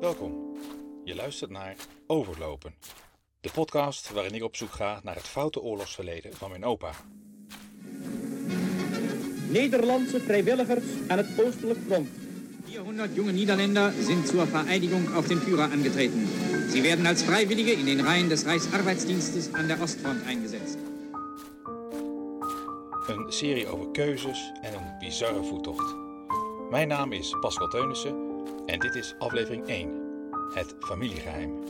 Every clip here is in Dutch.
Welkom. Je luistert naar Overlopen, de podcast waarin ik op zoek ga naar het foute oorlogsverleden van mijn opa. Nederlandse vrijwilligers aan het Oostelijk Front. 400 junge Niederländer sind zur Vereidigung auf den Führer angetreten. Sie werden als Freiwillige in den Reihen des Reichsarbeitsdienstes an der Ostfront eingesetzt. Een serie over keuzes en een bizarre voettocht. Mijn naam is Pascal Teunissen en dit is aflevering 1, het familiegeheim.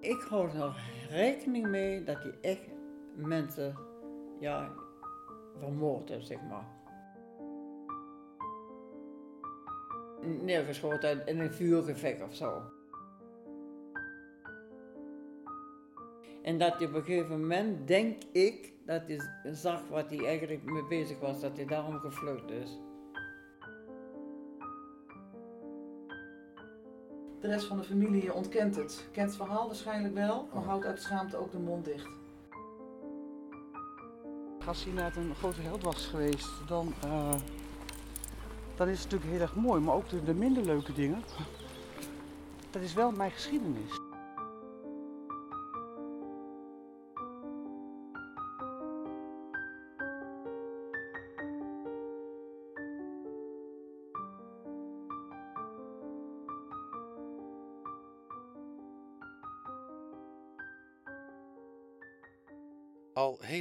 Ik hou er rekening mee dat hij echt mensen ja, vermoord heeft, zeg maar. Neergeschoten in een vuurgevecht of zo. En dat hij op een gegeven moment, denk ik, dat hij zag wat hij eigenlijk mee bezig was, dat hij daarom gevlucht is. De rest van de familie ontkent het. Kent het verhaal waarschijnlijk wel, maar houdt uit schaamte ook de mond dicht. Als hij net een grote held was geweest, dan, eh, dan is het natuurlijk heel erg mooi. Maar ook de, de minder leuke dingen, dat is wel mijn geschiedenis.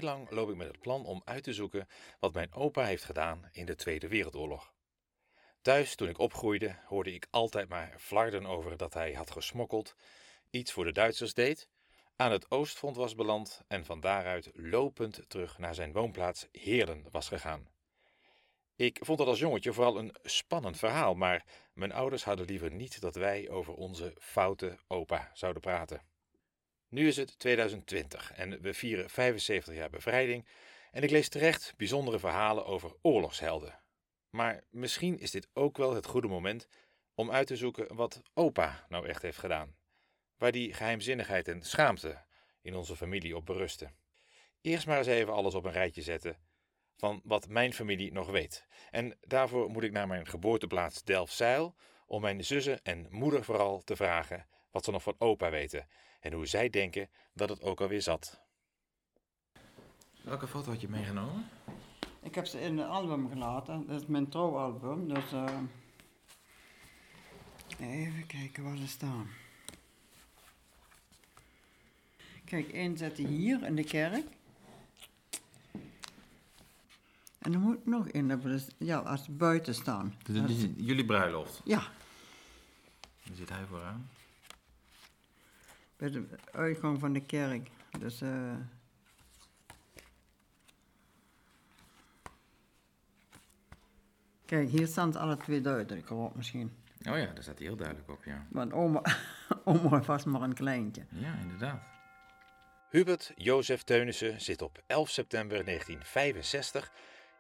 Lang loop ik met het plan om uit te zoeken wat mijn opa heeft gedaan in de Tweede Wereldoorlog. Thuis, toen ik opgroeide, hoorde ik altijd maar flarden over dat hij had gesmokkeld, iets voor de Duitsers deed, aan het Oostfront was beland en van daaruit lopend terug naar zijn woonplaats Heerlen was gegaan. Ik vond dat als jongetje vooral een spannend verhaal, maar mijn ouders hadden liever niet dat wij over onze foute opa zouden praten. Nu is het 2020 en we vieren 75 jaar bevrijding en ik lees terecht bijzondere verhalen over oorlogshelden. Maar misschien is dit ook wel het goede moment om uit te zoeken wat opa nou echt heeft gedaan. Waar die geheimzinnigheid en schaamte in onze familie op berusten. Eerst maar eens even alles op een rijtje zetten van wat mijn familie nog weet. En daarvoor moet ik naar mijn geboorteplaats Delfzijl om mijn zussen en moeder vooral te vragen wat ze nog van opa weten en hoe zij denken dat het ook alweer zat. Welke foto had je meegenomen? Ik heb ze in een album gelaten, dat is mijn trouwalbum. Dus, eh, even kijken waar ze staan. Kijk, één zet hij hier in de kerk. En er moet nog we dus- ja, als ze buiten staan. Dat is- jullie bruiloft. ja, Daar zit hij vooraan. Bij de uitgang van de kerk. Dus, eh Kijk, hier staan ze alle twee duidelijk op misschien. Oh ja, daar staat hij heel duidelijk op, ja. Want oma, oma was vast maar een kleintje. Ja, inderdaad. Hubert Jozef Teunissen zit op 11 september 1965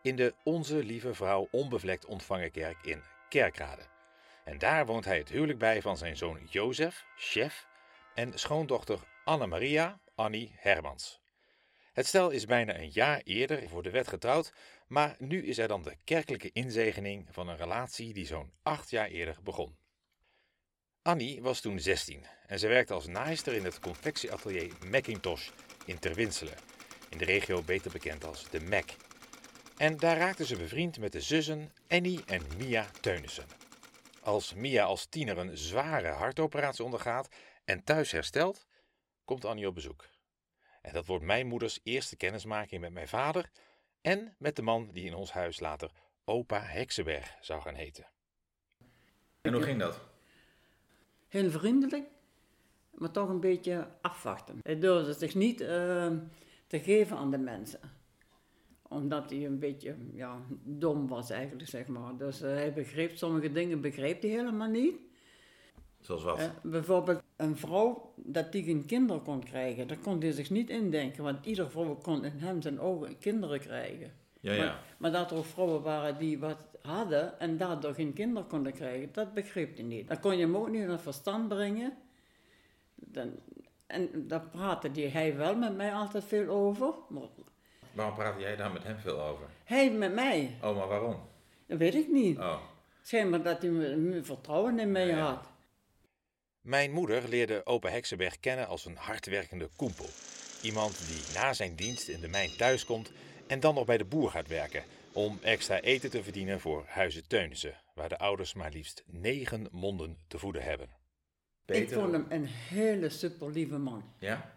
in de Onze Lieve Vrouw Onbevlekt Ontvangenkerk in Kerkrade. En daar woont hij het huwelijk bij van zijn zoon Jozef, chef, en schoondochter Anne-Maria, Annie Hermans. Het stel is bijna een jaar eerder voor de wet getrouwd, maar nu is er dan de kerkelijke inzegening van een relatie die zo'n acht jaar eerder begon. Annie was toen 16 en ze werkte als naaister in het confectieatelier Macintosh in Terwinselen, in de regio beter bekend als de Mac. En daar raakte ze bevriend met de zussen Annie en Mia Teunissen. Als Mia als tiener een zware hartoperatie ondergaat en thuis herstelt, komt Annie op bezoek. En dat wordt mijn moeders eerste kennismaking met mijn vader en met de man die in ons huis later opa Heksenberg zou gaan heten. En hoe ging dat? Heel vriendelijk, maar toch een beetje afwachten. Hij durfde zich niet eh, te geven aan de mensen. Omdat hij een beetje ja, dom was eigenlijk, zeg maar. Dus eh, hij begreep sommige dingen begreep hij helemaal niet. Zoals wat? Eh, bijvoorbeeld een vrouw, dat die geen kinderen kon krijgen. Dat kon hij zich niet indenken, want iedere vrouw kon in hem zijn ogen kinderen krijgen. ja, ja. Maar, maar dat er ook vrouwen waren die wat hadden en daardoor geen kinderen konden krijgen, dat begreep hij niet. Dan kon je hem ook niet naar verstand brengen. Dan, En daar praatte die, hij wel met mij altijd veel over. Maar Waarom praatte jij daar met hem veel over? hij met mij, Oh, maar waarom? dat weet ik niet. Oh. Schijnbaar dat hij vertrouwen in mij ja. had. Mijn moeder leerde opa Heksenberg kennen als een hardwerkende koempel. Iemand die na zijn dienst in de mijn thuiskomt en dan nog bij de boer gaat werken om extra eten te verdienen voor Huizen Teunissen, waar de ouders maar liefst negen monden te voeden hebben. Ik vond hem een hele super lieve man. Ja?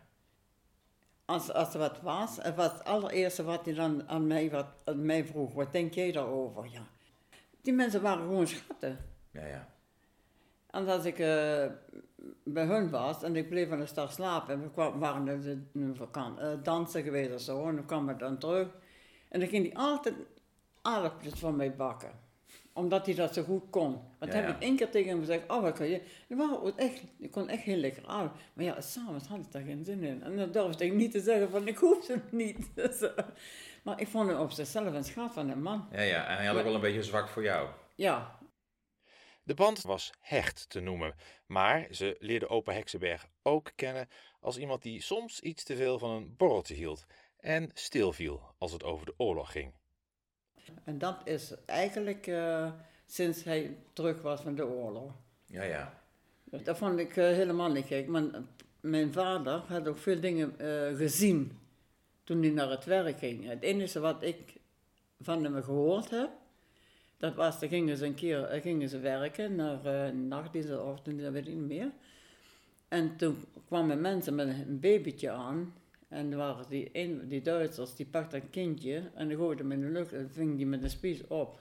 Als, als er wat was, het was het allereerste wat hij dan aan mij, wat, aan mij vroeg, wat denk jij daarover? Ja. Die mensen waren gewoon schatten. Ja, ja. En als ik eh, bij hun was en ik bleef wel eens dag slapen en we kwamen, waren de- een vakan- eh, dansen geweest of zo en dan kwam ik dan terug. En dan ging hij altijd aardappels voor mij bakken. Omdat hij dat zo goed kon. Want Ja, heb ja. ik één keer tegen hem gezegd, oh wat kan je? Echt, die kon echt heel lekker aan. Maar ja, s'avonds had ik daar geen zin in. En dan durfde ik niet te zeggen van ik hoef ze niet. Dus, eh, maar ik vond hem op zichzelf een schat van een man. Ja, ja. En hij had ook wel een beetje zwak voor jou. Ja, De band was hecht te noemen, maar ze leerde opa Heksenberg ook kennen als iemand die soms iets te veel van een borreltje hield en stilviel als het over de oorlog ging. en dat is eigenlijk eh, sinds hij terug was van de oorlog. Ja, ja. Dat vond ik eh, helemaal niet gek. Maar eh, mijn vader had ook veel dingen eh, gezien toen hij naar het werk ging. Het enige wat ik van hem gehoord heb, dat was, dan gingen ze een keer eh, gingen ze werken naar uh, nachtdienst of ochtend, dat weet ik niet meer. En toen kwamen mensen met een babytje aan. En er waren die, een, die Duitsers, die pakten een kindje en die gooiden hem in de lucht en ving die met een spies op.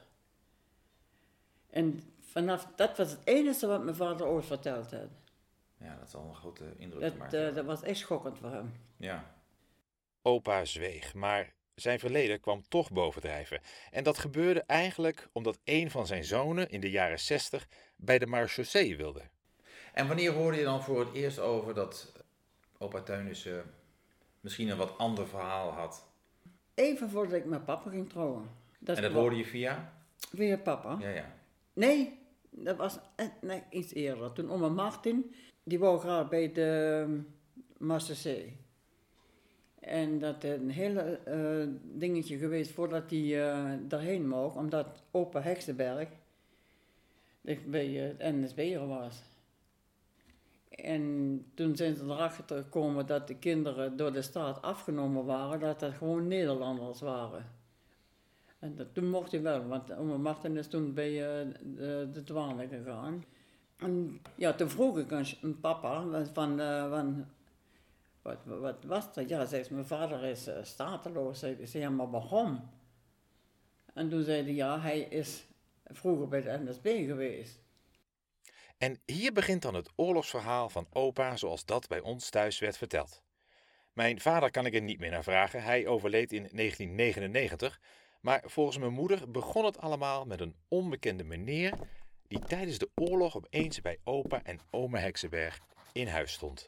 En vanaf, dat was het enige wat mijn vader ooit verteld had. Ja, dat zal een grote indruk Dat, gemaakt eh, hebben. dat was echt schokkend voor hem. Ja. Opa zweeg, maar zijn verleden kwam toch bovendrijven. En dat gebeurde eigenlijk omdat een van zijn zonen in de jaren 60 bij de marechaussee wilde. En wanneer hoorde je dan voor het eerst over dat opa Teunissen misschien een wat ander verhaal had? Even voordat ik met papa ging trouwen. Dat en dat hoorde je via? Via papa? Ja, ja. Nee, dat was eh, nee, iets eerder. Toen oma Martin, die wou graag bij de Marseillais. En dat is een hele eh, dingetje geweest voordat hij eh, daarheen mocht, omdat opa Heksenberg bij eh, het NSB'er was. En toen zijn ze erachter gekomen dat de kinderen door de staat afgenomen waren, dat dat gewoon Nederlanders waren. En dat, toen mocht hij wel, want oma Martin is toen bij eh, de, de gegaan. En ja, toen vroeg ik een papa van, eh, van wat, wat was dat? Ja, zei ze, mijn vader is eh, stateloos. Zei, zei, ja, maar waarom? En toen zei hij, ja, hij is vroeger bij de NSB geweest. En hier begint dan het oorlogsverhaal van opa zoals dat bij ons thuis werd verteld. Mijn vader kan ik er niet meer naar vragen, hij overleed in 1999. Maar volgens mijn moeder begon het allemaal met een onbekende meneer die tijdens de oorlog opeens bij opa en oma Heksenberg in huis stond.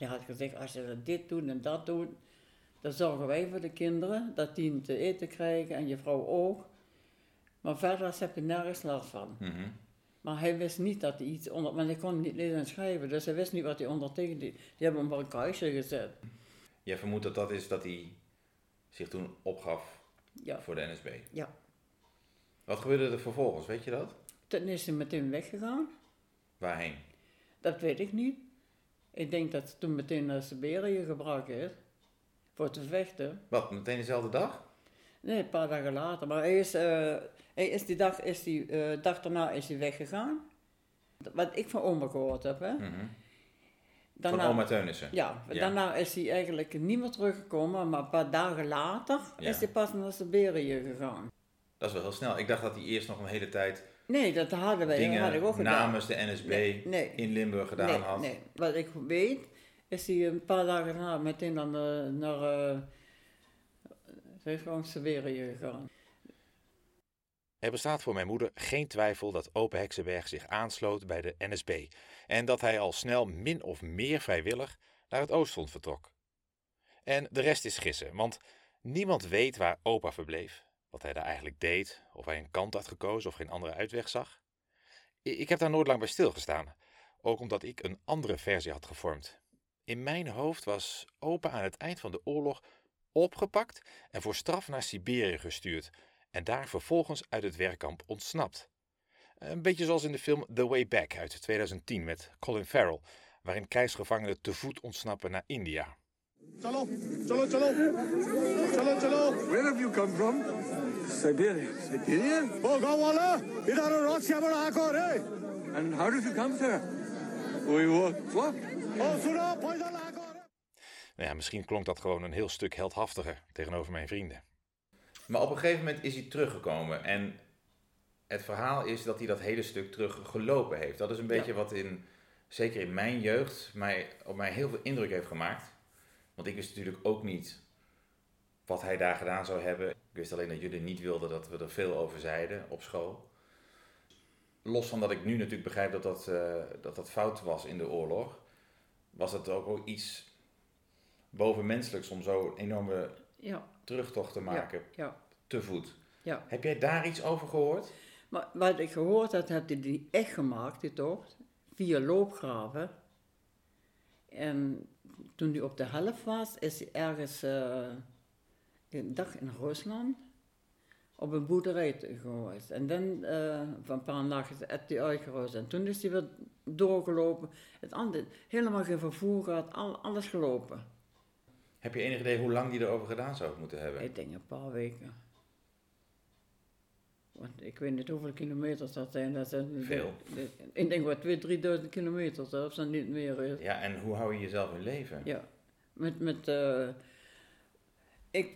Hij had gezegd, als je dit doet en dat doet, dan zorgen wij voor de kinderen, dat die te eten krijgen en je vrouw ook. Maar verder heb je nergens last van. Maar hij wist niet dat hij iets onder... Want hij kon niet lezen en schrijven, dus hij wist niet wat hij ondertekende. Die, die hebben hem op een kruisje gezet. Jij vermoedt dat dat is dat hij zich toen opgaf Ja, voor de NSB. ja. Wat gebeurde er vervolgens, weet je dat? Toen is hij meteen weggegaan. Waarheen? Dat weet ik niet. Ik denk dat toen meteen naar Siberië gebracht is. Voor te vechten. Wat, meteen dezelfde dag? Nee, een paar dagen later. Maar hij is, eh, hij is die dag, is die, eh, dag daarna is hij weggegaan. Wat ik van oma gehoord heb, hè. Van oma Teunissen? Ja, Ja. daarna is hij eigenlijk niet meer teruggekomen, maar een paar dagen later Ja. is hij pas naar Siberië gegaan. Dat is wel heel snel. Ik dacht dat hij eerst nog een hele tijd Nee, dat hadden wij, dat had ik ook dingen gedaan. namens de NSB Nee, nee. in Limburg gedaan nee, had. nee. Wat ik weet, is hij een paar dagen daarna meteen naar, de- naar uh, zeg gewoon Siberië gegaan. Er bestaat voor mijn moeder geen twijfel dat Open Heksenberg zich aansloot bij de NSB en dat hij al snel min of meer vrijwillig naar het Oostfront vertrok. En de rest is gissen, want niemand weet waar opa verbleef, wat hij daar eigenlijk deed, of hij een kant had gekozen of geen andere uitweg zag. Ik heb daar nooit lang bij stilgestaan, ook omdat ik een andere versie had gevormd. In mijn hoofd was opa aan het eind van de oorlog opgepakt en voor straf naar Siberië gestuurd en daar vervolgens uit het werkkamp ontsnapt. Een beetje zoals in de film The Way Back uit 2010 met Colin Farrell, waarin krijgsgevangenen te voet ontsnappen naar India. Chalo, chalo, chalo. Chalo, chalo. Where have you come from? Siberia. Siberia? Oh, Gawala, idhar Russia mein aako re. And how did you come, sir? We walked. What? Oh, suno, paidal aako re. Eh? Nou ja, misschien klonk dat gewoon een heel stuk heldhaftiger tegenover mijn vrienden. Maar op een gegeven moment is hij teruggekomen en het verhaal is dat hij dat hele stuk teruggelopen heeft. Dat is een beetje wat in, zeker in mijn jeugd, mij, op mij heel veel indruk heeft gemaakt want ik wist natuurlijk ook niet wat hij daar gedaan zou hebben. Ik wist alleen dat jullie niet wilden dat we er veel over zeiden op school. Los van dat ik nu natuurlijk begrijp dat dat, eh, dat, dat fout was in de oorlog, was het ook wel iets bovenmenselijks om zo'n enorme Ja, terugtocht te maken, ja, te voet. ja. Heb jij daar iets over gehoord? Maar wat ik gehoord had, hij die echt gemaakt, die tocht, via loopgraven. En toen hij op de helft was, is hij ergens, eh ik dacht in Rusland, op een boerderij geweest. En dan, eh, van een paar nachten, is hij uitgerust. En toen is hij weer doorgelopen. Het andere, helemaal geen vervoer gehad, al, alles gelopen. Heb je enig idee hoe lang die erover gedaan zou moeten hebben? Ik denk een paar weken. Want ik weet niet hoeveel kilometers dat zijn. Dat zijn Veel. ik denk wel 2.000, 3.000 kilometer zelfs, en niet meer is. Ja, en hoe hou je jezelf in leven? Ja. Met, met, eh, ik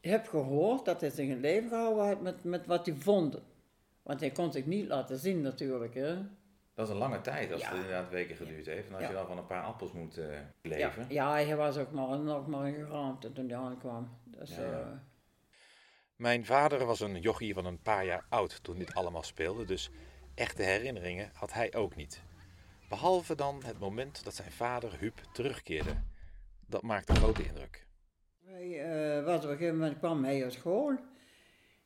heb gehoord dat hij zich in leven gehouden had met, met wat hij vond. Want hij kon zich niet laten zien natuurlijk. Hè. Dat is een lange tijd als Ja. het inderdaad weken geduurd heeft. En als Ja. je dan van een paar appels moet eh, Ja, leven. ja, hij was ook maar, nog maar een geraamte toen hij aankwam. Dus, Ja, ja. Mijn vader was een jochie van een paar jaar oud toen dit allemaal speelde, dus echte herinneringen had hij ook niet. Behalve dan het moment dat zijn vader Huub terugkeerde. Dat maakte grote indruk. Hij eh, was op een gegeven moment kwam hij uit school.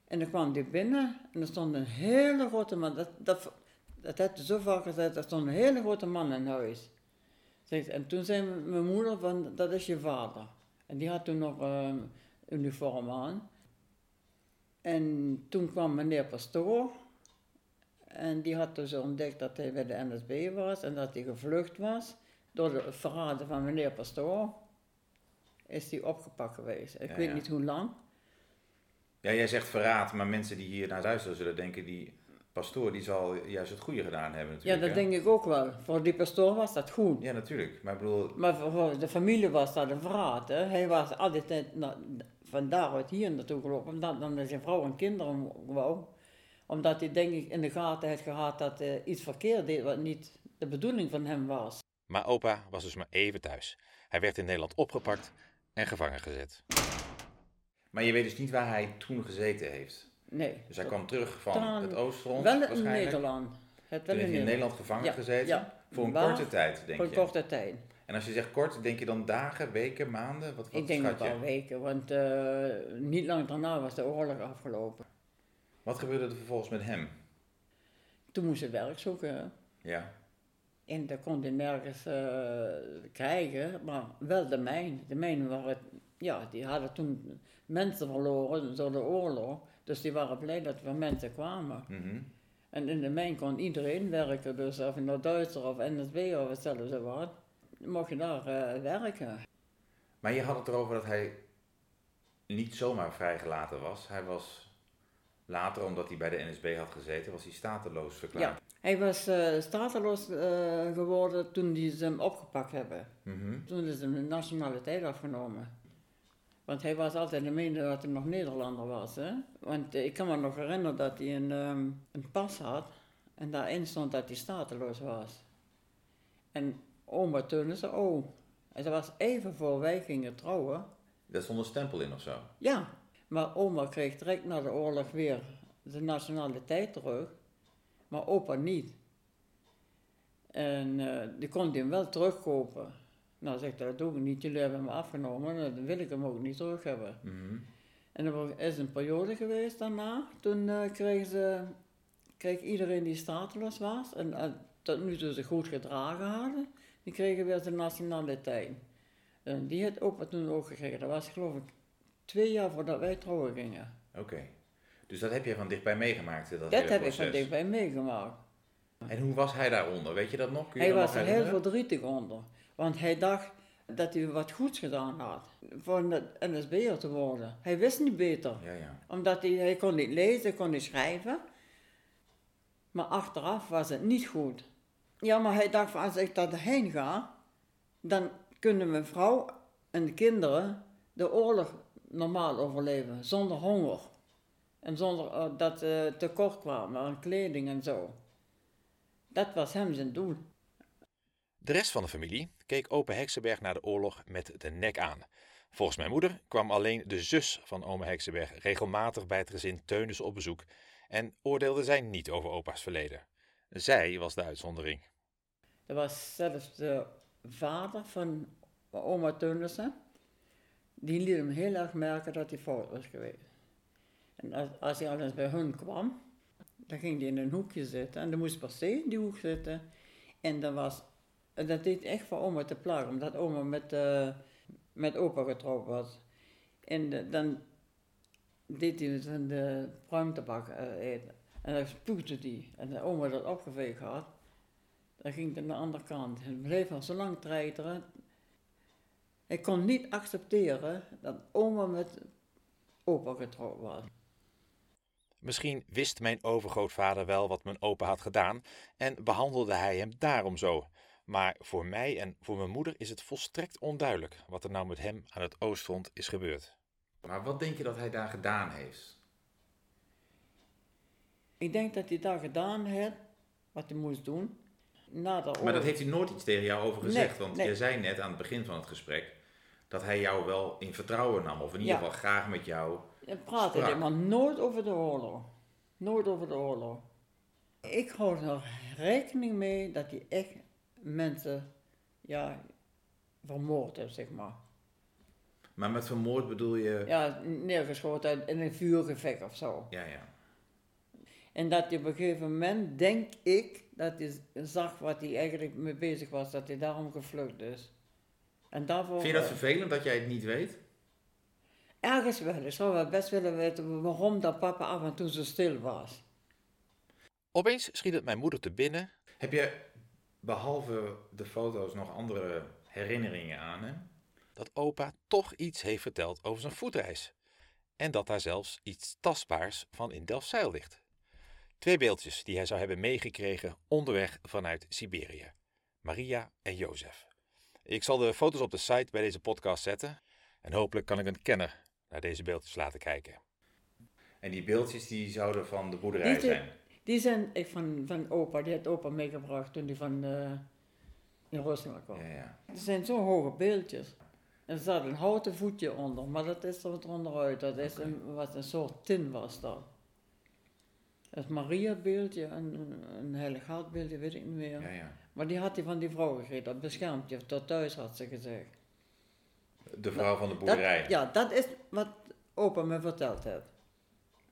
En dan kwam hij binnen en er stond een hele grote man. Dat, dat, dat had hij zo vaak gezegd, er stond een hele grote man in huis. En toen zei mijn moeder van, dat is je vader. En die had toen nog eh, uniform aan. En toen kwam meneer Pastoor. En die had dus ontdekt dat hij bij de NSB was en dat hij gevlucht was. Door de verraden van meneer Pastoor is hij opgepakt geweest. Ik Ja, weet ja. niet hoe lang. Ja, jij zegt verraad, maar mensen die hier naar luisteren zullen denken, die pastoor die zal juist het goede gedaan hebben Ja, natuurlijk. dat hè? denk ik ook wel. Voor die pastoor was dat goed. Ja, natuurlijk. Maar ik bedoel, Maar voor, de familie was dat een verraad. Hè? Hij was altijd van daaruit hier naartoe gelopen, omdat dan zijn vrouw en kinderen wou. Omdat hij denk ik in de gaten had gehad dat hij iets verkeerd deed wat niet de bedoeling van hem was. maar opa was dus maar even thuis. Hij werd in Nederland opgepakt en gevangen gezet. Maar je weet dus niet waar hij toen gezeten heeft. Nee. Dus hij kwam terug van Dan- het Oostfront Wel in. Nederland. Het Toen wel heeft hij in Nederland gevangen Ja, gezeten. ja. Voor een Waar? korte tijd, denk Voor een je. korte tijd. En als je zegt kort, denk je dan dagen, weken, maanden? Wat, wat Ik denk wel je? weken, want eh, niet lang daarna was de oorlog afgelopen. Wat gebeurde er vervolgens met hem? Toen moest hij werk zoeken. Ja. En dat kon hij nergens eh, krijgen, maar wel de mijn. De mijnen waren, ja, die hadden toen mensen verloren door de oorlog. Dus die waren blij dat er mensen kwamen. mhm. En in de mijn kon iedereen werken, dus of je nou Duitser of NSB of hetzelfde was, mocht je daar eh, werken. Maar je had het erover dat hij niet zomaar vrijgelaten was. Hij was later, omdat hij bij de NSB had gezeten, was hij stateloos verklaard. Ja, hij was eh stateloos eh, geworden toen die ze hem opgepakt hebben. Mhm. Toen is hem de nationaliteit afgenomen. Want hij was altijd de mening dat hij nog Nederlander was. Hè? Want eh, ik kan me nog herinneren dat hij een, ehm, een pas had. En daarin stond dat hij stateloos was. En oma toen zei, oh. En dat was even voor wij gingen trouwen. Daar stond een stempel in of zo. Ja, maar oma kreeg direct na de oorlog weer de nationaliteit terug. Maar opa niet. En eh, die kon hij hem wel terugkopen. Nou, zegt hij, dat doe ik niet. Jullie hebben hem afgenomen. Nou, dan wil ik hem ook niet terug hebben. Mhm. En er is een periode geweest daarna. Toen eh, kreeg, ze, kreeg iedereen die stateloos was. En eh, tot nu toe zich goed gedragen hadden, die kregen weer de nationaliteit. En die had opa toen ook gekregen. Dat was geloof ik twee jaar voordat wij trouwen gingen. Oké. Dus dat heb je van dichtbij meegemaakt, dat, Dat heb ik van dichtbij meegemaakt. En hoe was hij daaronder? Weet je dat nog? Je Hij was er heel verdrietig onder. Want hij dacht dat hij wat goeds gedaan had. Voor een NSB'er te worden. Hij wist niet beter. Ja, ja. Omdat hij, hij kon niet lezen, kon niet schrijven. Maar achteraf was het niet goed. Ja, maar hij dacht van als ik daarheen ga, dan kunnen mijn vrouw en de kinderen de oorlog normaal overleven. Zonder honger. En zonder eh, dat ze tekort kwamen aan kleding en zo. Dat was hem zijn doel. De rest van de familie keek opa Heksenberg na de oorlog met de nek aan. Volgens mijn moeder kwam alleen de zus van oma Heksenberg regelmatig bij het gezin Teunis op bezoek en oordeelde zij niet over opa's verleden. Zij was de uitzondering. Er was zelfs de vader van oma Teunissen. Die liet hem heel erg merken dat hij fout was geweest. En als, als hij al eens bij hun kwam, dan ging hij in een hoekje zitten. En dan moest per se in die hoek zitten. En dat, was, en dat deed echt voor oma te plagen, omdat oma met, eh, met opa getrouwd was. En dan deed hij de pruimtabak eh, eten. En dan spuugde hij. En de oma dat opgeveegd had, dan ging het naar de andere kant. Hij bleef al zo lang treiteren. Ik kon niet accepteren dat oma met opa getrouwd was. Misschien wist mijn overgrootvader wel wat mijn opa had gedaan en behandelde hij hem daarom zo. Maar voor mij en voor mijn moeder is het volstrekt onduidelijk wat er nou met hem aan het Oostfront is gebeurd. Maar wat denk je dat hij daar gedaan heeft? Ik denk dat hij daar gedaan heeft wat hij moest doen. Na de Maar dat heeft hij nooit iets tegen jou over gezegd. Nee, want nee. je zei net aan het begin van het gesprek dat hij jou wel in vertrouwen nam. Of in ieder Ja. geval graag met jou. Je praatte sprak. hij maar nooit over de oorlog. Nooit over de oorlog. Ik hou er rekening mee dat hij echt mensen ja, vermoord heeft, zeg maar. Maar met vermoord bedoel je... Ja, neergeschoten in een vuurgevecht of zo. ja. ja. En dat hij op een gegeven moment, denk ik, dat hij zag wat hij eigenlijk mee bezig was, dat hij daarom gevlucht is. En daarvoor... Vind je dat vervelend dat jij het niet weet? Ergens wel. Ik zou wel best willen weten waarom dat papa af en toe zo stil was. Opeens schiet het mijn moeder te binnen. Heb je behalve de foto's nog andere herinneringen aan hem? Dat opa toch iets heeft verteld over zijn voetreis. En dat daar zelfs iets tastbaars van in Delfzijl ligt. Twee beeldjes die hij zou hebben meegekregen onderweg vanuit Siberië. Maria en Jozef. Ik zal de foto's op de site bij deze podcast zetten. En hopelijk kan ik een kenner naar deze beeldjes laten kijken. En die beeldjes die zouden van de boerderij zijn- Die zijn ik van, van opa, die had opa meegebracht toen hij van eh in Rusland kwam. Ja, ja. Er zijn zo hoge beeldjes. Er staat een houten voetje onder, maar dat is er wat onderuit. Dat is een, wat een soort tin was dat. Het Maria-beeldje, een, een, heilig hartbeeldje, weet ik niet meer. ja, ja. Maar die had hij van die vrouw gegeven, dat beschermt je tot thuis, had ze gezegd. de vrouw van de Dat, boerderij. ja, dat is wat opa me verteld heeft.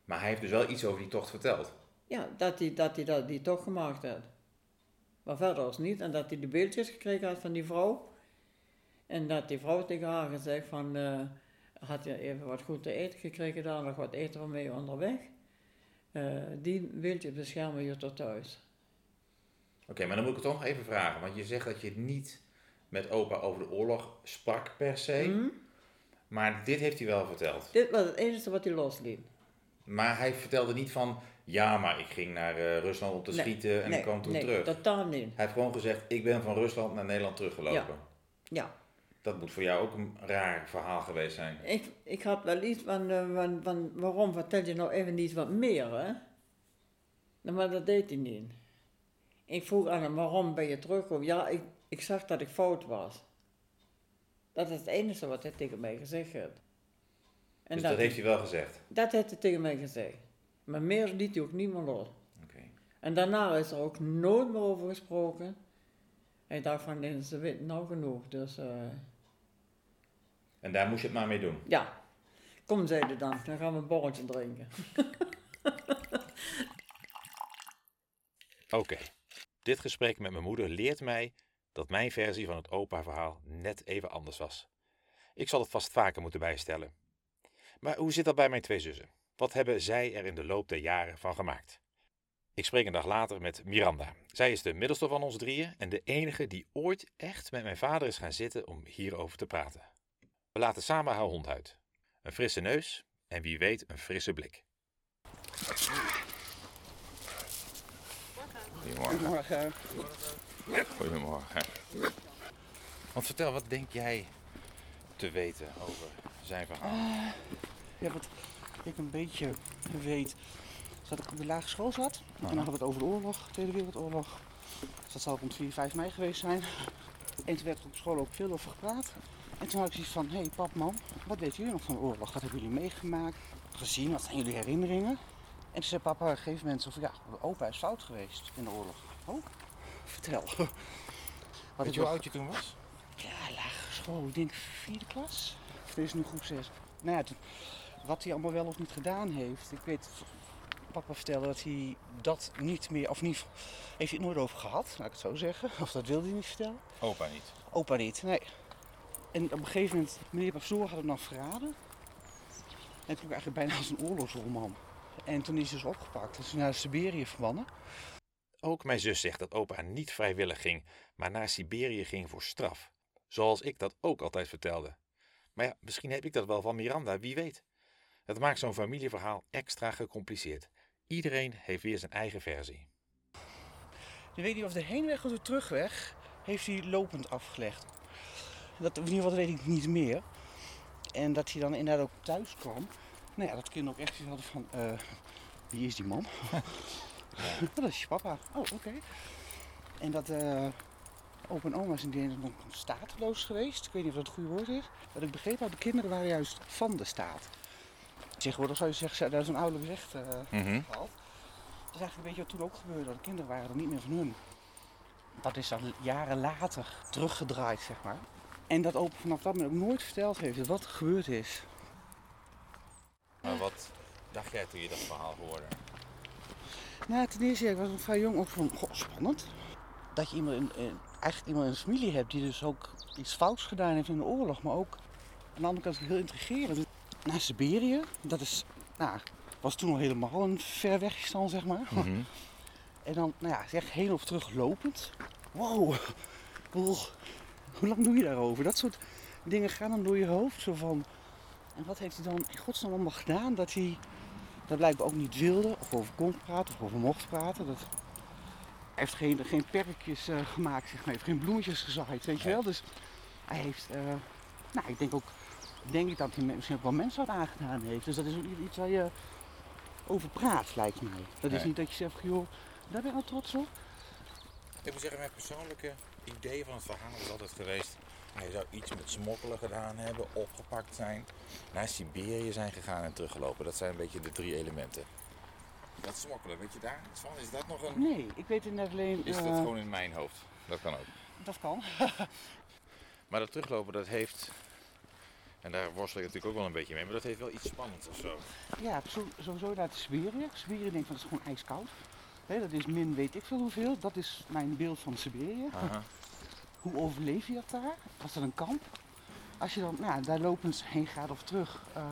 Maar hij heeft dus wel iets over die tocht verteld. Ja, dat hij dat, hij dat die toch gemaakt had. Maar verder was niet. En dat hij de beeldjes gekregen had van die vrouw. En dat die vrouw tegen haar gezegd van... eh, had je even wat goed te eten gekregen daar, nog wat eten van mee onderweg. Eh, die beeldjes beschermen je tot thuis. Oké, maar dan moet ik het toch nog even vragen. Want je zegt dat je niet met opa over de oorlog sprak per se. Hm? Maar dit heeft hij wel verteld. Dit was het enige wat hij losliet. Maar hij vertelde niet van... Ja, maar ik ging naar eh, Rusland om te Nee, schieten en nee, ik kwam toen nee, terug. totaal niet. Hij heeft gewoon gezegd... Ik ben van Rusland naar Nederland teruggelopen. Ja. Dat moet voor jou ook een raar verhaal geweest zijn. Ik, ik had wel iets van, eh, van, van... Waarom vertel je nou even niet wat meer, hè? Nou, Maar dat deed hij niet. Ik vroeg aan hem, waarom ben je teruggekomen? Ja, ik, ik zag dat ik fout was. Dat is het enige wat hij tegen mij gezegd heeft. En dus dat, heeft hij wel gezegd. dat heeft hij tegen mij gezegd. Maar meer liet hij ook niet meer los. Oké. En daarna is er ook nooit meer over gesproken. Hij dacht van, nee, ze weten nou genoeg. Dus eh, En daar moest je het maar mee doen. ja, kom zei hij dan, dan gaan we een borreltje drinken. Oké. Dit dit gesprek met mijn moeder leert mij dat mijn versie van het opa-verhaal net even anders was. Ik zal het vast vaker moeten bijstellen. Maar hoe zit dat bij mijn twee zussen? Wat hebben zij er in de loop der jaren van gemaakt? Ik spreek een dag later met Miranda. Zij is de middelste van ons drieën en de enige die ooit echt met mijn vader is gaan zitten om hierover te praten. We laten samen haar hond uit. Een frisse neus en wie weet een frisse blik. Goedemorgen. Goedemorgen. Goedemorgen. Want vertel, wat denk jij te weten over zijn verhaal? Ja, wat ik een beetje weet, dat ik op de lagere school zat. En dan hadden we het over de oorlog, de Tweede Wereldoorlog. Dus dat zal rond 4, 5 mei geweest zijn. En toen werd er op school ook veel over gepraat. En toen had ik zoiets van, hé hey, pap, mam, wat weten jullie nog van de oorlog? Wat hebben jullie meegemaakt, gezien? Wat zijn jullie herinneringen? En toen zei papa op een gegeven moment zo van, ja, opa is fout geweest in de oorlog. Oh, vertel. Wat Weet je hoe nog- oud je toen was? ja, lagere school, ik denk vierde klas. Of is nu groep 6. Nou ja, toen- wat hij allemaal wel of niet gedaan heeft. Ik weet, papa vertelde dat hij dat niet meer, of niet, heeft hij het nooit over gehad, laat ik het zo zeggen. Of dat wilde hij niet vertellen. Opa niet. Opa niet, nee. En op een gegeven moment, meneer Pastoor had hem dan verraden. En het klonk eigenlijk bijna als een oorlogsroman. En toen is hij dus opgepakt. Dus naar Siberië verbannen. Ook mijn zus zegt dat opa niet vrijwillig ging, maar naar Siberië ging voor straf. Zoals ik dat ook altijd vertelde. Maar ja, misschien heb ik dat wel van Miranda, wie weet. Het maakt zo'n familieverhaal extra gecompliceerd. Iedereen heeft weer zijn eigen versie. Ik weet niet of de heenweg of de terugweg heeft hij lopend afgelegd. Dat, in ieder geval dat weet ik niet meer. En dat hij dan inderdaad ook thuis kwam. Nou ja, dat kinderen ook echt zoiets hadden van, eh, wie is die man? dat is je papa. Oh, oké. En dat eh opa en oma zijn nog stateloos geweest. Ik weet niet of dat het goede woord is. Wat ik begreep had, de kinderen waren juist van de staat. Tegenwoordig zou je zeggen, daar is een ouderlijk recht eh Mhm. gehad. Dat is eigenlijk een beetje wat toen ook gebeurde. De kinderen waren er niet meer van hun. Dat is dan jaren later teruggedraaid, zeg maar. En dat opa vanaf dat moment ook nooit verteld heeft wat er gebeurd is. Maar wat dacht jij toen je dat verhaal hoorde? Nou, ten eerste, ik was nog vrij jong ook van, goh, spannend. Dat je iemand in, in- eigenlijk iemand in de familie hebt die dus ook iets fouts gedaan heeft in de oorlog. Maar ook, aan de andere kant heel intrigerend. Naar Siberië, dat is, nou, was toen al helemaal een ver wegje dan, zeg maar. Mhm. En dan, nou ja, zeg heen of terug lopend. Wow, hoe, hoe lang doe je daarover? Dat soort dingen gaan dan door je hoofd. Zo van, en wat heeft hij dan in godsnaam allemaal gedaan dat hij dat blijkbaar ook niet wilde, of over kon praten, of over mocht praten. Dat, hij heeft geen, geen perkjes eh, gemaakt, zeg maar. Hij heeft geen bloemetjes gezaaid, weet je wel. Dus hij heeft, eh, nou, ik denk ook, denk ik dat hij misschien ook wel mensen wat aangedaan heeft. Dus dat is ook niet iets waar je over praat, lijkt mij. Dat is niet dat je zegt, joh, daar ben ik wel trots op. Ik moet zeggen, mijn persoonlijke idee van het verhaal is altijd geweest. Hij zou iets met smokkelen gedaan hebben, opgepakt zijn, naar Siberië zijn gegaan en teruggelopen. Dat zijn een beetje de drie elementen. Dat smokkelen, weet je daar iets van? Is dat nog een. Nee, ik weet inderdaad alleen... Is dat eh, gewoon in mijn hoofd? Dat kan ook. Dat kan. Maar dat teruglopen, dat heeft. En daar worstel ik natuurlijk ook wel een beetje mee, maar dat heeft wel iets spannends of zo. Ja, sowieso naar Siberië. Siberië denk ik van, dat is gewoon ijskoud. Hè, dat is min weet ik veel hoeveel. Dat is mijn beeld van Siberië. Aha. Hoe overleef je dat daar? Was dat een kamp? Als je dan nou, daar lopend heen gaat of terug, eh,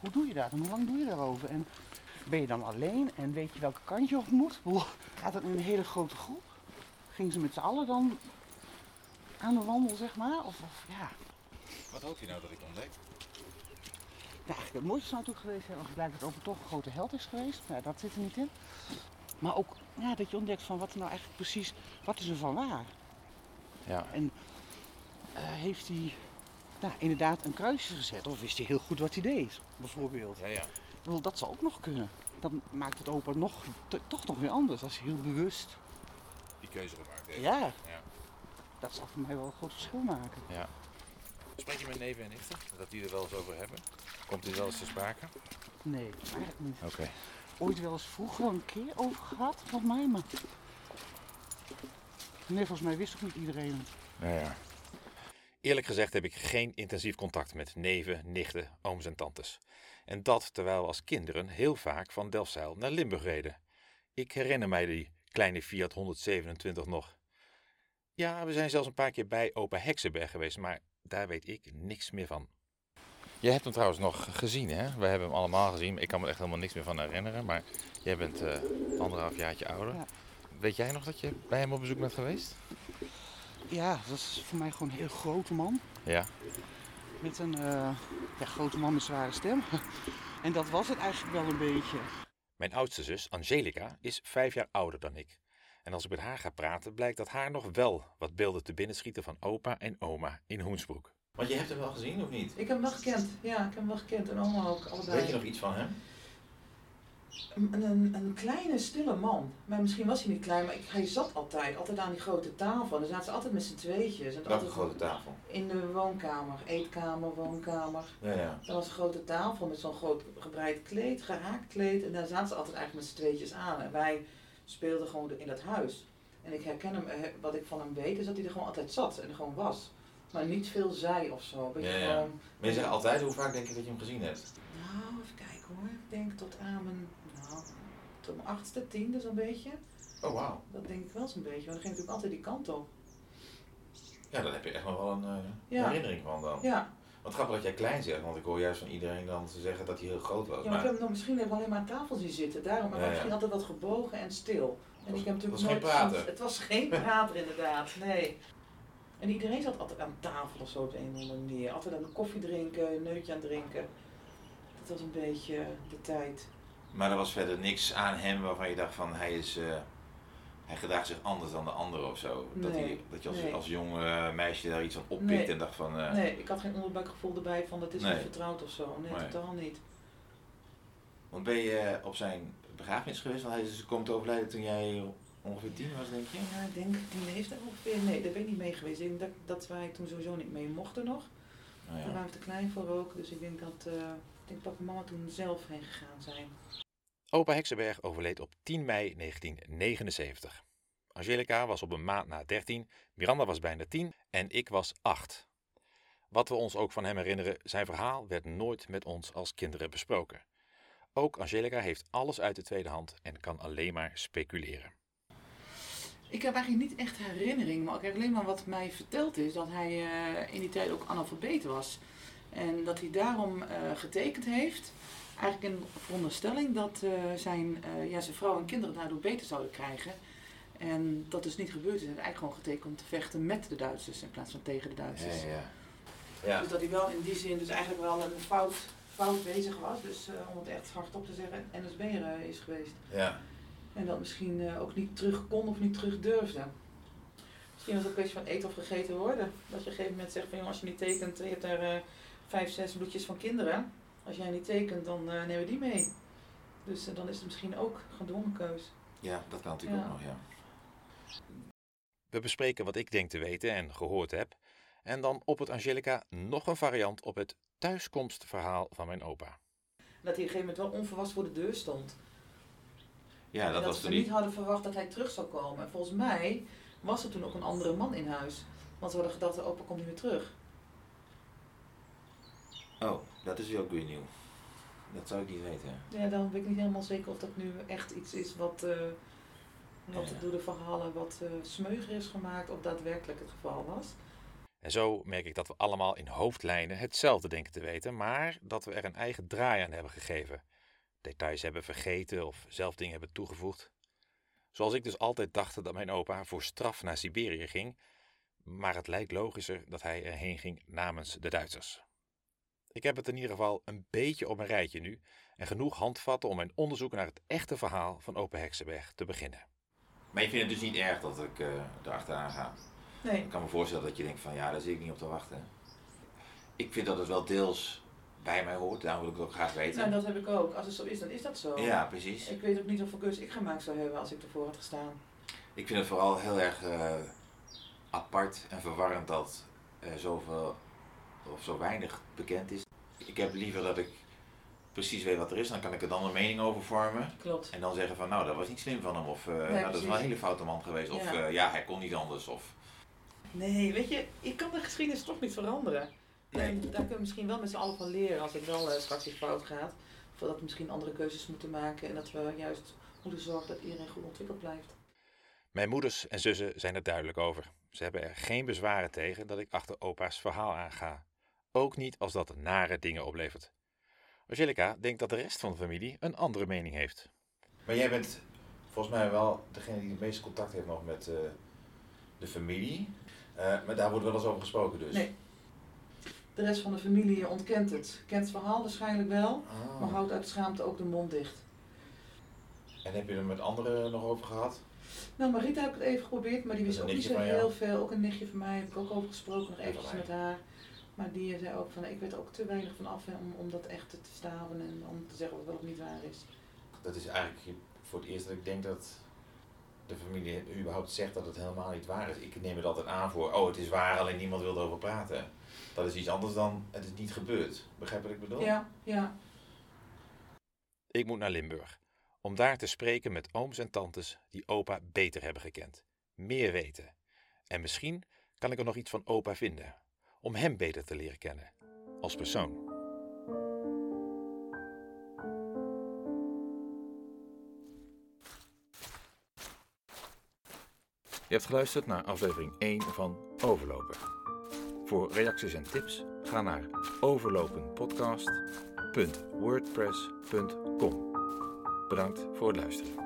hoe doe je dat? En hoe lang doe je daarover? En ben je dan alleen en weet je welke kant je op moet? Gaat dat in een hele grote groep? Gingen ze met z'n allen dan aan de wandel, zeg maar? Of, of ja, Wat hoop je nou dat ik ontdek? Ja, eigenlijk het mooiste zou natuurlijk geweest zijn als het blijkt dat Open toch een grote held is geweest. Maar ja, dat zit er niet in. Maar ook ja, dat je ontdekt van wat er nou eigenlijk precies, wat is er van waar? Ja. En eh, heeft hij nou, inderdaad een kruisje gezet of wist hij heel goed wat hij deed, bijvoorbeeld? Ja, ja. Bedoel, dat zou ook nog kunnen. Dan maakt het opa nog, toch nog weer anders als hij heel bewust. Die keuze gemaakt heeft. Ja, Ja. dat zou voor mij wel een groot verschil maken. ja. Spreek je met neven en nichten? Dat die er wel eens over hebben? Komt die wel eens te sprake? Nee, eigenlijk niet. Oké. ooit wel eens vroeger een keer over gehad, volgens mij, maar... Nee, volgens mij wist ook niet iedereen het. Ja, ja. Eerlijk gezegd heb ik geen intensief contact met neven, nichten, ooms en tantes. En dat terwijl we als kinderen heel vaak van Delfzijl naar Limburg reden. Ik herinner mij die kleine Fiat 127 nog. Ja, we zijn zelfs een paar keer bij opa Heksenberg geweest, maar daar weet ik niks meer van. Jij hebt hem trouwens nog gezien, hè? We hebben hem allemaal gezien. Ik kan me echt helemaal niks meer van herinneren, maar jij bent eh, anderhalf jaartje ouder. Ja. Weet jij nog dat je bij hem op bezoek bent geweest? Ja, dat is voor mij gewoon een heel grote man. Ja. Met een eh, ja, grote man met zware stem. en dat was het eigenlijk wel een beetje. Mijn oudste zus, Angelica, is vijf jaar ouder dan ik. En als ik met haar ga praten, blijkt dat haar nog wel wat beelden te binnen schieten van opa en oma in Hoensbroek. Want je hebt hem wel gezien, of niet? Ik heb hem wel gekend, ja, ik heb hem wel gekend en oma ook, allebei. iets van hem? Een, een, een kleine, stille man. Maar misschien was hij niet klein, maar ik, hij zat altijd, altijd aan die grote tafel. En dan zaten ze altijd met z'n tweetjes. En altijd tafel? In de woonkamer, eetkamer, woonkamer. Ja, ja. Er was een grote tafel met zo'n groot gebreid kleed, gehaakt kleed. En daar zaten ze altijd eigenlijk met z'n tweetjes aan. En wij speelden gewoon in dat huis. En ik herken hem, eh, wat ik van hem weet, is dat hij er gewoon altijd zat en er gewoon was. Maar niet veel zei of zo. Beetje Ja, ja. Gewoon, Maar je zegt altijd, hoe vaak denk je dat je hem gezien hebt? nou, even kijken hoor. Ik denk tot aan mijn, nou, tot mijn achtste, tiende zo'n beetje. Oh, wauw. Dat denk ik wel zo'n beetje, want dan ging natuurlijk altijd die kant op. Ja, daar heb je echt nog wel een eh, Ja. herinnering van dan. Ja, Wat grappig dat jij klein zegt, want ik hoor juist van iedereen dan te zeggen dat hij heel groot was. ja maar ik heb hem nog misschien even alleen maar aan tafel zien zitten. Daarom, maar Ja, misschien altijd wat gebogen en stil. En Was- ik heb natuurlijk was geen nooit prater. zien- Het was geen prater inderdaad, nee. En iedereen zat altijd aan tafel of zo op de een of andere manier. Altijd aan de koffie drinken, een neutje aan drinken. Dat was een beetje de tijd. Maar er was verder niks aan hem waarvan je dacht van hij is. eh, hij gedraagt zich anders dan de anderen of zo. dat, hij, dat je als, nee. als jong eh, meisje daar iets van oppikt Nee. en dacht van. eh, Nee, ik had geen onderbuikgevoel erbij van dat is niet vertrouwd of zo. Nee, totaal niet. Want ben je op zijn begrafenis geweest? Want hij is komt te overlijden toen jij ongeveer tien was, denk je? Ja, ik denk die leeftijd ongeveer. Nee, daar ben ik niet mee geweest. Ik denk dat, dat wij toen sowieso niet mee mochten nog. Nou Daar ja. waren we te klein voor ook. Dus ik denk dat eh ik denk papa en mama toen zelf heen gegaan zijn. Opa Heksenberg overleed op 10 mei 1979. Angelica was op een maand na 13, Miranda was bijna 10 en ik was 8. Wat we ons ook van hem herinneren, zijn verhaal werd nooit met ons als kinderen besproken. Ook Angelica heeft alles uit de tweede hand en kan alleen maar speculeren. Ik heb eigenlijk niet echt herinnering, maar ik heb alleen maar wat mij verteld is dat hij eh, in die tijd ook analfabeet was. En dat hij daarom eh, getekend heeft, eigenlijk in veronderstelling dat eh, zijn, eh, ja, zijn vrouw en kinderen daardoor beter zouden krijgen. En dat is niet gebeurd. Hij heeft eigenlijk gewoon getekend om te vechten met de Duitsers in plaats van tegen de Duitsers. ja. ja. Dus dat hij wel in die zin dus eigenlijk wel een fout, fout bezig was. Dus eh, om het echt hardop te zeggen, NSB'er is geweest. ja. En dat misschien eh, ook niet terug kon of niet terug durfde. Misschien was het ook een kwestie van eten of gegeten worden. Dat je op een gegeven moment zegt van als je niet tekent, je hebt daar eh, vijf, zes bloedjes van kinderen. Als jij niet tekent, dan eh, nemen we die mee. Dus eh, dan is het misschien ook gedwongen keus. Ja, dat kan natuurlijk Ja. ook nog, ja. We bespreken wat ik denk te weten en gehoord heb. En dan op het Angelica nog een variant op het thuiskomstverhaal van mijn opa. Dat hij op een gegeven moment wel onverwacht voor de deur stond. Ja, en dat dat was ze toen niet niet. hadden verwacht dat hij terug zou komen. En volgens mij was er toen ook een andere man in huis. Want ze hadden gedacht, de opa komt niet meer terug. Oh, dat is ook weer nieuw. Dat zou ik niet weten. Ja, dan ben ik niet helemaal zeker of dat nu echt iets is wat, eh, wat Ja. door de verhalen wat eh smeuger is gemaakt of daadwerkelijk het geval was. En zo merk ik dat we allemaal in hoofdlijnen hetzelfde denken te weten, maar dat we er een eigen draai aan hebben gegeven. Details hebben vergeten of zelf dingen hebben toegevoegd. Zoals ik dus altijd dacht dat mijn opa voor straf naar Siberië ging, maar het lijkt logischer dat hij erheen ging namens de Duitsers. Ik heb het in ieder geval een beetje op een rijtje nu en genoeg handvatten om mijn onderzoek naar het echte verhaal van Opa Heksenberg te beginnen. Maar je vindt het dus niet erg dat ik uh, erachteraan ga? Nee, Ik kan me voorstellen dat je denkt van ja, daar zit ik niet op te wachten. Ik vind dat het wel deels bij mij hoort, daarom wil ik het ook graag weten. nou, dat heb ik ook. Als het zo is, dan is dat zo. Ja, precies. Ik weet ook niet hoeveel keus ik gemaakt zou hebben als ik ervoor had gestaan. Ik vind het vooral heel erg eh, apart en verwarrend dat er zoveel of zo weinig bekend is. Ik heb liever dat ik precies weet wat er is, dan kan ik er dan een mening over vormen. Klopt. En dan zeggen van nou, dat was niet slim van hem, of eh, nou, dat is wel een hele foute man geweest, of Ja. ja. hij kon niet anders. Of, Nee, weet je, ik kan de geschiedenis toch niet veranderen. En daar kunnen we misschien wel met z'n allen van leren als het wel eh, straks iets fout gaat. Of dat we misschien andere keuzes moeten maken en dat we juist moeten zorgen dat iedereen goed ontwikkeld blijft. Mijn moeders en zussen zijn er duidelijk over. Ze hebben er geen bezwaren tegen dat ik achter opa's verhaal aanga. Ook niet als dat nare dingen oplevert. Angelica denkt dat de rest van de familie een andere mening heeft. Maar jij bent volgens mij wel degene die het meeste contact heeft nog met eh, de familie. Eh, maar daar wordt wel eens over gesproken dus. Nee. De rest van de familie ontkent het. Kent het verhaal waarschijnlijk wel, Ah. maar houdt uit schaamte ook de mond dicht. En heb je er met anderen nog over gehad? Nou, Marita heb ik het even geprobeerd, maar die wist ook niet zo heel veel. Ook een nichtje van mij heb ik ook over gesproken, nog eventjes met haar. Maar die zei ook van, ik weet er ook te weinig van af om, om dat echt te staven en om te zeggen wat wel of niet waar is. Dat is eigenlijk voor het eerst dat ik denk dat de familie überhaupt zegt dat het helemaal niet waar is. Ik neem het altijd aan voor, oh het is waar, alleen niemand wil erover praten. Dat is iets anders dan het is niet gebeurd. Begrijp wat ik bedoel? Ja, ja. Ik moet naar Limburg, om daar te spreken met ooms en tantes die opa beter hebben gekend, meer weten. En misschien kan ik er nog iets van opa vinden, om hem beter te leren kennen, als persoon. Je hebt geluisterd naar aflevering 1 van Overlopen. Voor reacties en tips ga naar overlopenpodcast.wordpress.com. Bedankt voor het luisteren.